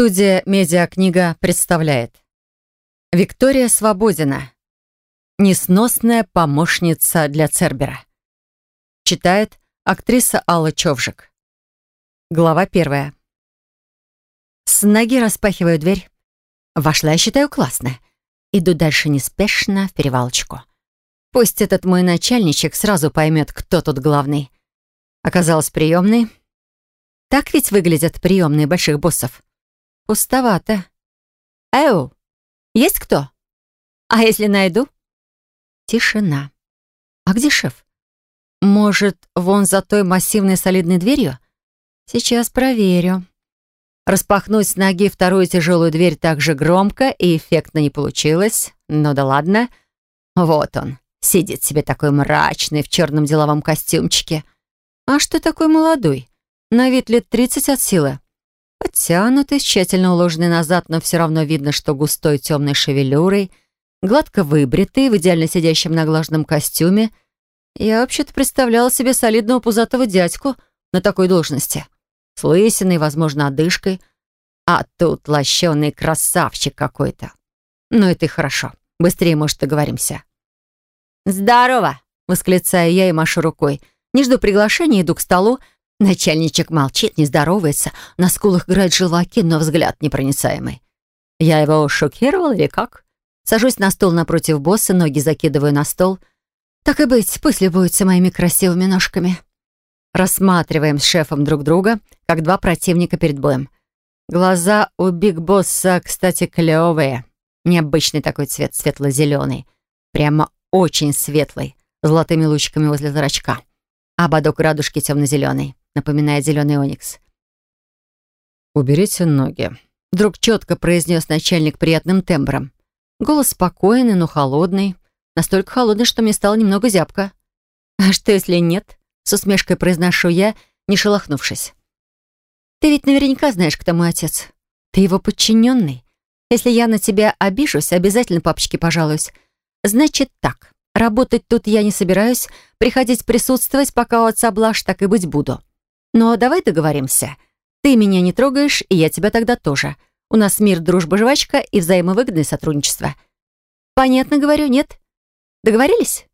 Студия «Медиакнига» представляет Виктория Свободина Несносная помощница для Цербера Читает актриса Алла Човжик Глава первая С ноги распахиваю дверь. Вошла, я считаю, классно. Иду дальше неспешно в перевалочку. Пусть этот мой начальничек сразу поймет, кто тут главный. Оказалось, приемный. Так ведь выглядят приемные больших боссов. Пустовато. Эу, есть кто? А если найду? Тишина. А где шеф? Может, вон за той массивной солидной дверью? Сейчас проверю. Распахнуть с ноги вторую тяжелую дверь так же громко и эффектно не получилось. Ну да ладно. Вот он. Сидит себе такой мрачный в черном деловом костюмчике. А что такой молодой? На вид лет тридцать от силы. Подтянутый, тщательно уложенный назад, но все равно видно, что густой темной шевелюрой, гладко выбритый, в идеально сидящем на глажном костюме. Я вообще-то представляла себе солидного пузатого дядьку на такой должности. С лысиной, возможно, одышкой. А тут лощеный красавчик какой-то. Ну, это и хорошо. Быстрее, может, договоримся. «Здорово!» — восклицаю я и машу рукой. Не жду приглашения, иду к столу, Начальничек молчит, не здоровается, на скулах играют желваки, но взгляд непроницаемый. Я его шокировал или как? Сажусь на стол напротив босса, ноги закидываю на стол. Так и быть, пусть любуются моими красивыми ножками. Рассматриваем с шефом друг друга, как два противника перед боем. Глаза у Биг Босса, кстати, клевые. Необычный такой цвет, светло-зеленый. Прямо очень светлый, золотыми лучиками возле зрачка. А ободок радужки темно-зеленый напоминая зеленый оникс. «Уберите ноги», — вдруг четко произнес начальник приятным тембром. Голос спокойный, но холодный. Настолько холодный, что мне стало немного зябко. «А что, если нет?» — с усмешкой произношу я, не шелохнувшись. «Ты ведь наверняка знаешь, кто мой отец. Ты его подчиненный. Если я на тебя обижусь, обязательно папочке пожалуюсь. Значит так, работать тут я не собираюсь, приходить присутствовать, пока у отца блажь, так и быть буду. Но давай договоримся. Ты меня не трогаешь, и я тебя тогда тоже. У нас мир, дружба, жвачка и взаимовыгодное сотрудничество. Понятно говорю, нет? Договорились?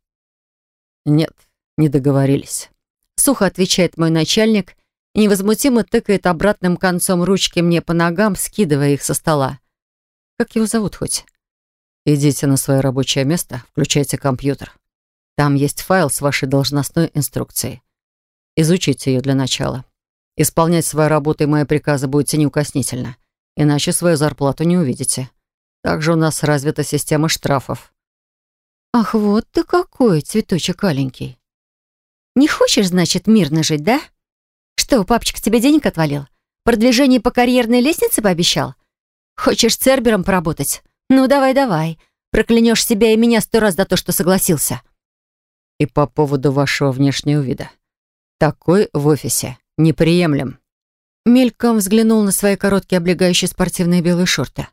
Нет, не договорились. Сухо отвечает мой начальник и невозмутимо тыкает обратным концом ручки мне по ногам, скидывая их со стола. Как его зовут хоть? Идите на свое рабочее место, включайте компьютер. Там есть файл с вашей должностной инструкцией. Изучите ее для начала. Исполнять свою работу и мои приказы будете неукоснительно, иначе свою зарплату не увидите. Также у нас развита система штрафов. Ах, вот ты какой, цветочек аленький. Не хочешь, значит, мирно жить, да? Что, папочка тебе денег отвалил? Продвижение по карьерной лестнице пообещал? Хочешь цербером поработать? Ну, давай-давай. Проклянешь себя и меня сто раз за то, что согласился. И по поводу вашего внешнего вида. Такой в офисе неприемлем. Мельком взглянул на свои короткие облегающие спортивные белые шорты.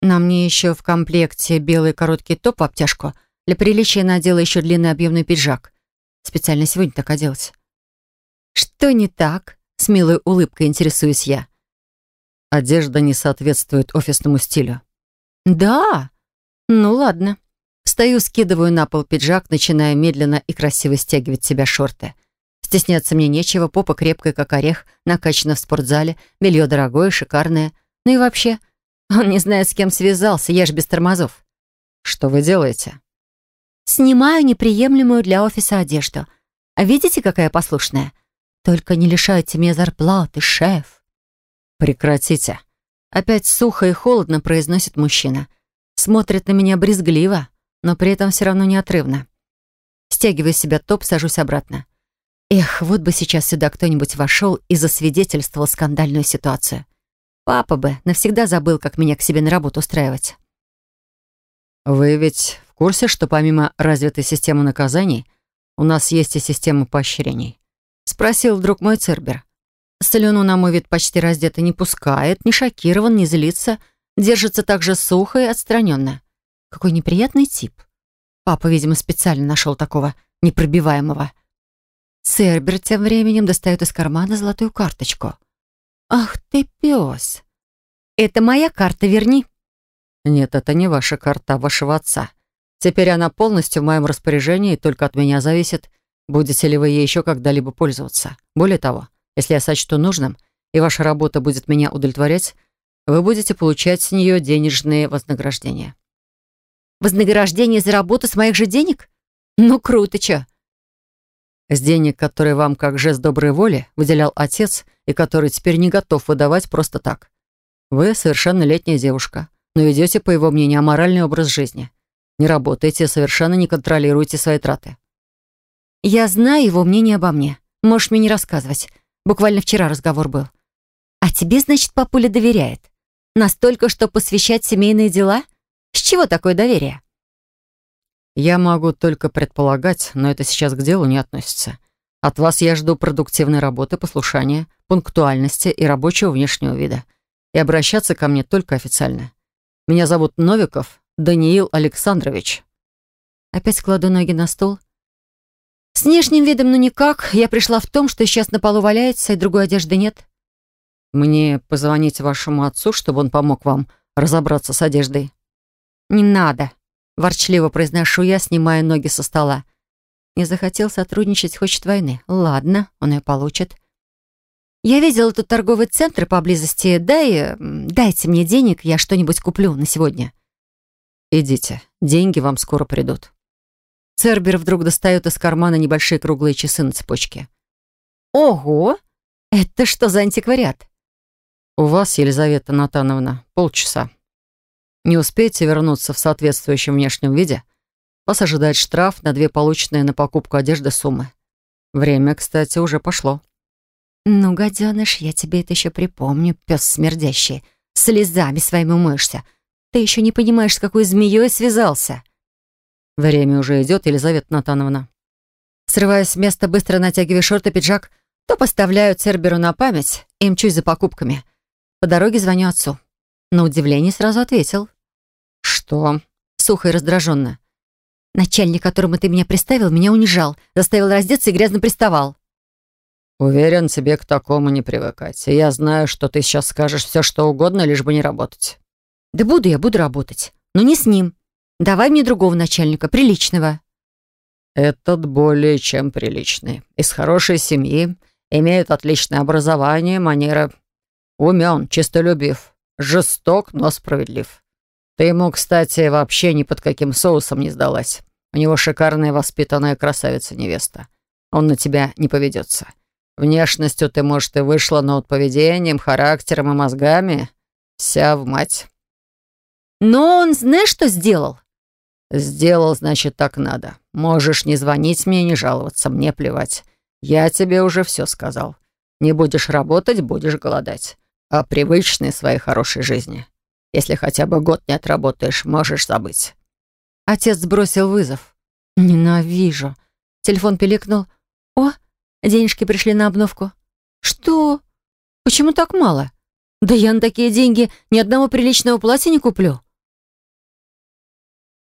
На мне еще в комплекте белый короткий топ обтяжку. Для приличия надела еще длинный объемный пиджак. Специально сегодня так оделась. «Что не так?» — с милой улыбкой интересуюсь я. «Одежда не соответствует офисному стилю». «Да? Ну ладно». Встаю, скидываю на пол пиджак, начинаю медленно и красиво стягивать себя шорты. Стесняться мне нечего, попа крепкая, как орех, накачана в спортзале, белье дорогое, шикарное. Ну и вообще, он не знает, с кем связался, я ж без тормозов. Что вы делаете? Снимаю неприемлемую для офиса одежду. А видите, какая послушная? Только не лишайте меня зарплаты, шеф. Прекратите. Опять сухо и холодно произносит мужчина. Смотрит на меня брезгливо, но при этом все равно неотрывно. Стягиваю себя топ, сажусь обратно. Эх, вот бы сейчас сюда кто-нибудь вошел и засвидетельствовал скандальную ситуацию. Папа бы навсегда забыл, как меня к себе на работу устраивать. «Вы ведь в курсе, что помимо развитой системы наказаний у нас есть и система поощрений?» — спросил вдруг мой Цербер. Слюну, на мой вид, почти раздетый не пускает, не шокирован, не злится, держится так же сухо и отстраненно. Какой неприятный тип. Папа, видимо, специально нашел такого непробиваемого. Цербер тем временем достает из кармана золотую карточку. «Ах ты, пес! Это моя карта, верни». «Нет, это не ваша карта, а вашего отца. Теперь она полностью в моем распоряжении и только от меня зависит, будете ли вы ей еще когда-либо пользоваться. Более того, если я сочту нужным, и ваша работа будет меня удовлетворять, вы будете получать с нее денежные вознаграждения». «Вознаграждение за работу с моих же денег? Ну, круто, чё?» С денег, которые вам как жест доброй воли выделял отец и который теперь не готов выдавать просто так. Вы совершеннолетняя девушка, но ведете, по его мнению, аморальный образ жизни. Не работаете, совершенно не контролируете свои траты. Я знаю его мнение обо мне. Можешь мне не рассказывать. Буквально вчера разговор был. А тебе, значит, папуля доверяет? Настолько, что посвящать семейные дела? С чего такое доверие? Я могу только предполагать, но это сейчас к делу не относится. От вас я жду продуктивной работы, послушания, пунктуальности и рабочего внешнего вида. И обращаться ко мне только официально. Меня зовут Новиков Даниил Александрович. Опять кладу ноги на стол. С внешним видом ну никак. Я пришла в том, что сейчас на полу валяется, и другой одежды нет. Мне позвонить вашему отцу, чтобы он помог вам разобраться с одеждой? Не надо. Ворчливо произношу я, снимая ноги со стола. Не захотел сотрудничать, хочет войны. Ладно, он ее получит. Я видел тут торговый центр поблизости. Дай, дайте мне денег, я что-нибудь куплю на сегодня. Идите, деньги вам скоро придут. Цербер вдруг достает из кармана небольшие круглые часы на цепочке. Ого! Это что за антиквариат? У вас, Елизавета Натановна, полчаса. Не успеете вернуться в соответствующем внешнем виде, вас ожидает штраф на две полученные на покупку одежды суммы. Время, кстати, уже пошло. «Ну, гаденыш, я тебе это еще припомню, пес смердящий. Слезами своими умоешься. Ты еще не понимаешь, с какой змеей связался». Время уже идет, Елизавета Натановна. Срываясь с места, быстро натягиваю шорты, пиджак, то поставляю Церберу на память и мчусь за покупками. По дороге звоню отцу. На удивление сразу ответил. «Что?» Сухо и раздраженно. «Начальник, которому ты меня приставил, меня унижал, заставил раздеться и грязно приставал». «Уверен, тебе к такому не привыкать. И я знаю, что ты сейчас скажешь все, что угодно, лишь бы не работать». «Да буду я, буду работать. Но не с ним. Давай мне другого начальника, приличного». «Этот более чем приличный. Из хорошей семьи, имеет отличное образование, манеры. Умен, чистолюбив, жесток, но справедлив. Ты ему, кстати, вообще ни под каким соусом не сдалась. У него шикарная воспитанная красавица-невеста. Он на тебя не поведется. Внешностью ты, может, и вышла, но вот поведением, характером и мозгами вся в мать. Но он знаешь, что сделал? Сделал, значит, так надо. Можешь не звонить мне, не жаловаться, мне плевать. Я тебе уже все сказал. Не будешь работать, будешь голодать. О привычной своей хорошей жизни. Если хотя бы год не отработаешь, можешь забыть». Отец сбросил вызов. «Ненавижу». Телефон пиликнул. «О, денежки пришли на обновку». «Что? Почему так мало? Да я на такие деньги ни одного приличного платья не куплю».